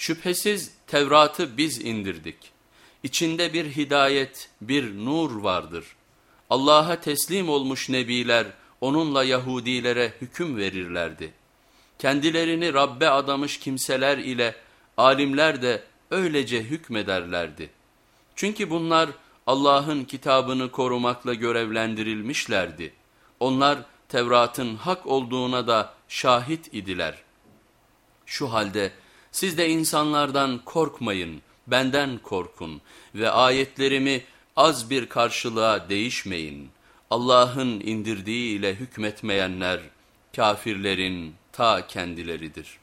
Şüphesiz Tevrat'ı biz indirdik. İçinde bir hidayet, bir nur vardır. Allah'a teslim olmuş nebiler onunla Yahudilere hüküm verirlerdi. Kendilerini Rabbe adamış kimseler ile alimler de öylece hükmederlerdi. Çünkü bunlar Allah'ın kitabını korumakla görevlendirilmişlerdi. Onlar Tevrat'ın hak olduğuna da şahit idiler. Şu halde siz de insanlardan korkmayın, benden korkun ve ayetlerimi az bir karşılığa değişmeyin. Allah'ın indirdiği ile hükmetmeyenler kafirlerin ta kendileridir.